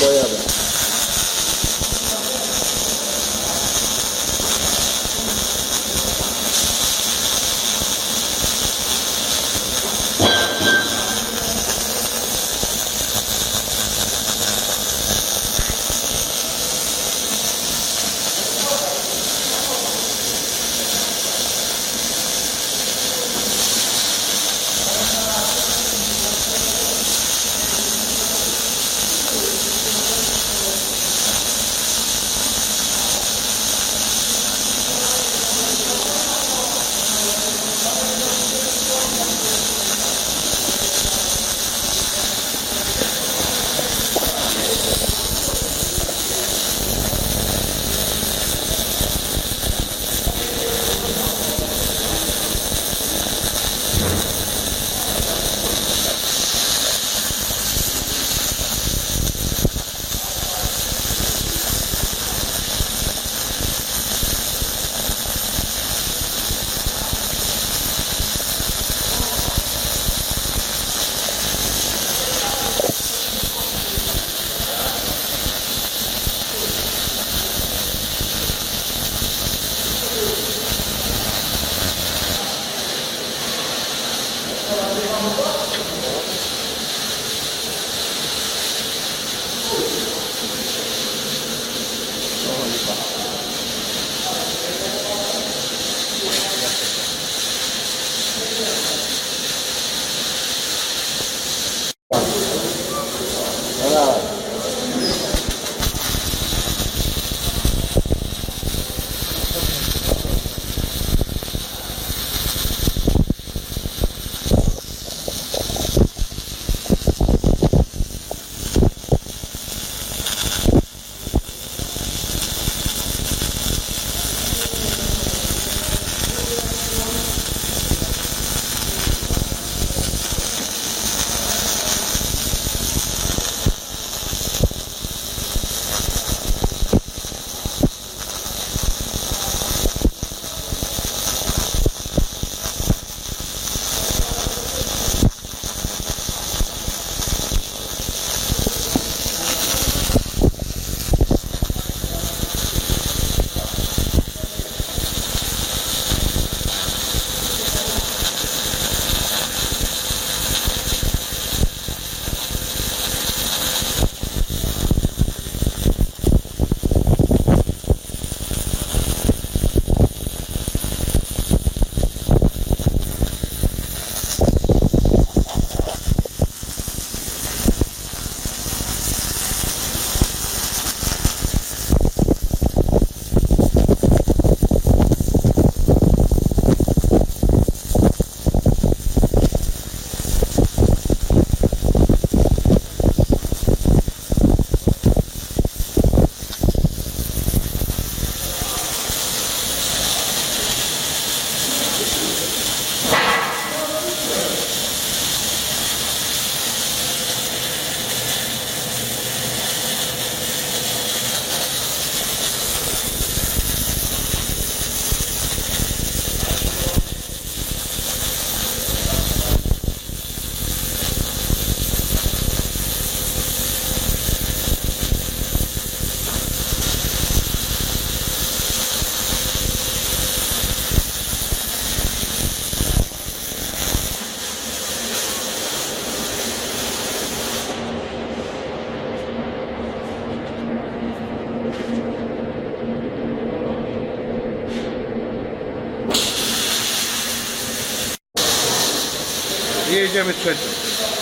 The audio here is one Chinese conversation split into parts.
多要不要？Jedziemy trzecią.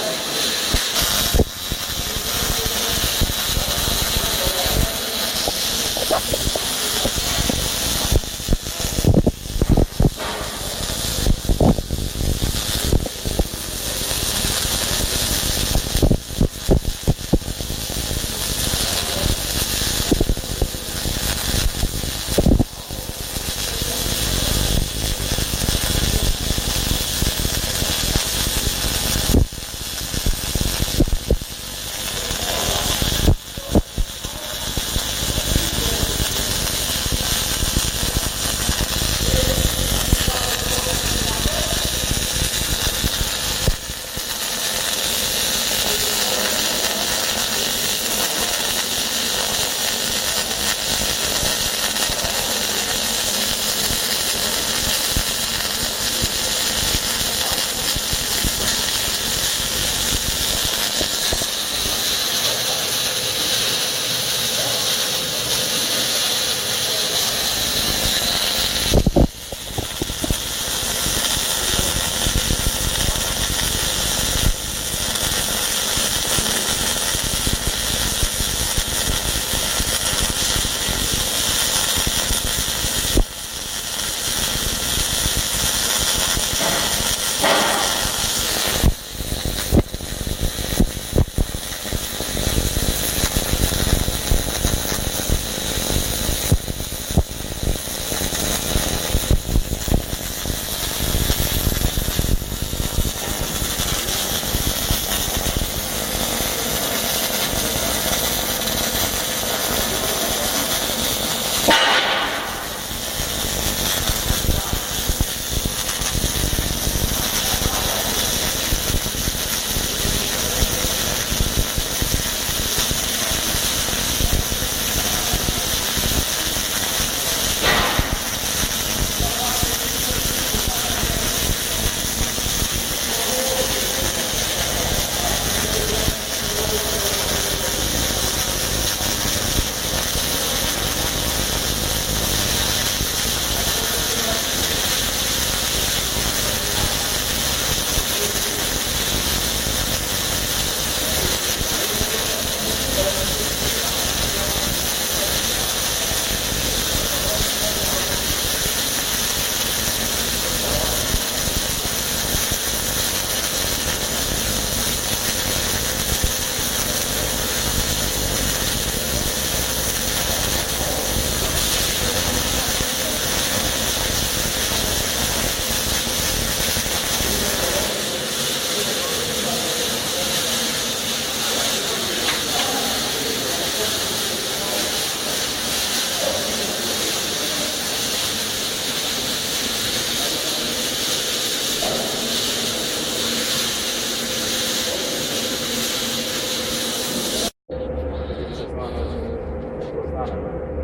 啊。